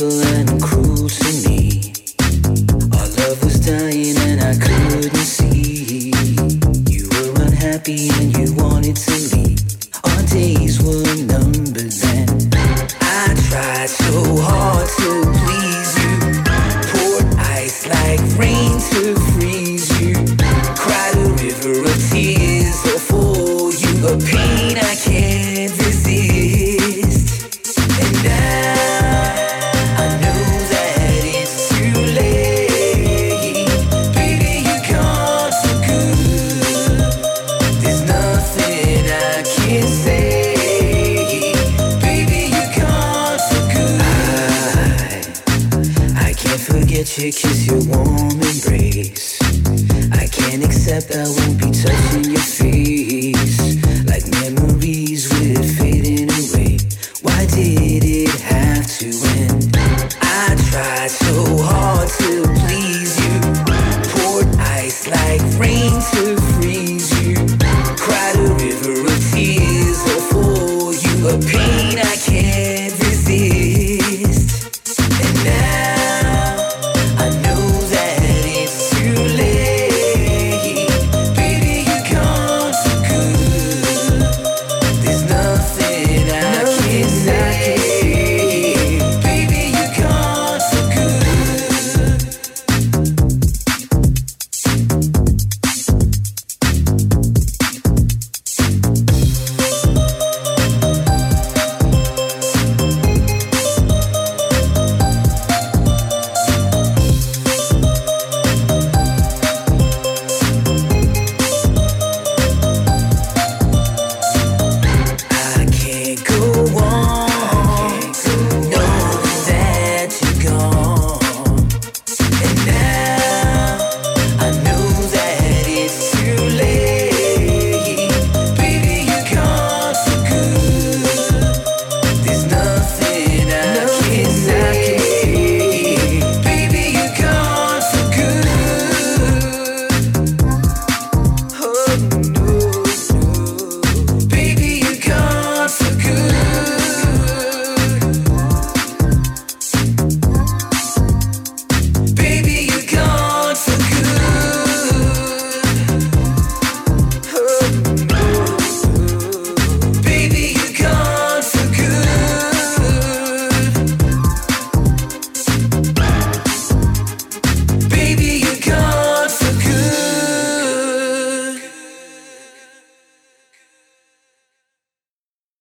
and cruel to me. Our love was dying and I couldn't see. You were unhappy you. kiss, your warm embrace. I can't accept I won't be touching your feet.